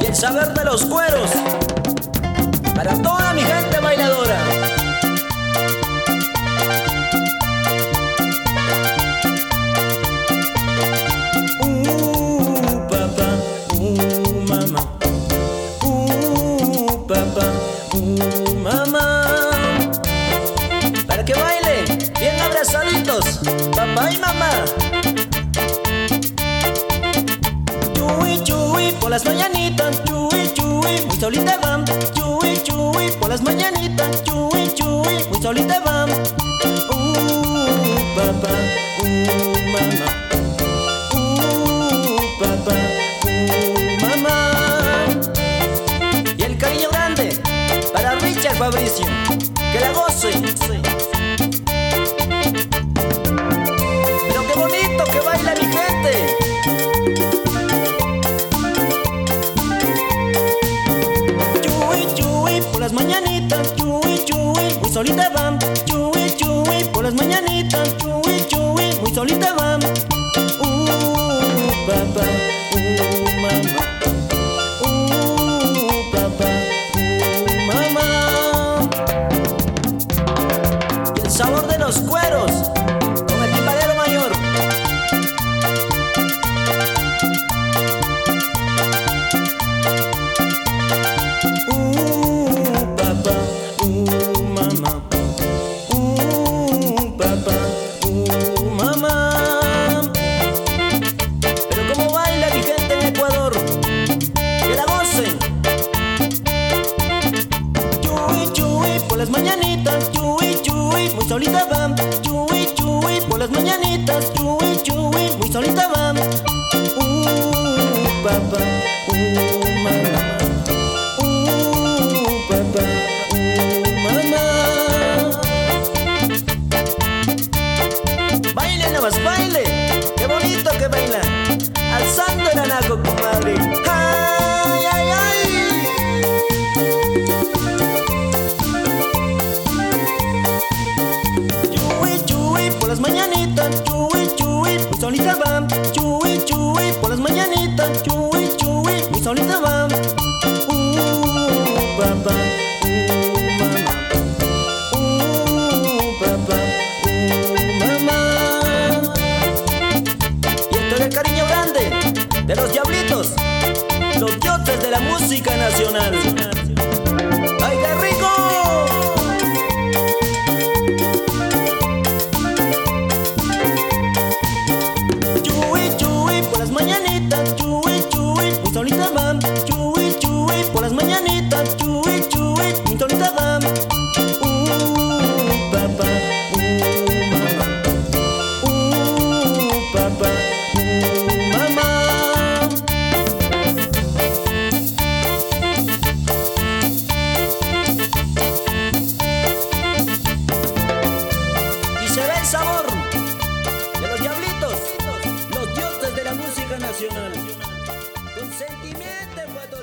y el saber de los cueros para toda mi gente bailadora. Uh, papá, uh, mamá. Uh, papá, uh, mamá. Las mañanitas, chuy, chuy, muy solita van. Chuy, chuy, por las mañanitas, chuy, chuy, muy solita van. Uh, papá, uh, mamá. Uh, papá, uh, mamá. Y el cariño grande para Richard Fabricio, que la goce. Solita van. Chuy, chuy, por las mañanitas, chuy, chuy, muy solita van. Uh, papá, uh, mamá. Uh, papá, uh, mamá. Y el sabor de los cueros las mañanitas, chuy, chuy, muy solita van. Chuy, chuy, por las mañanitas, chuy, chuy, muy solita van. Uh, papá, uh, de los diablitos, sentimiento fue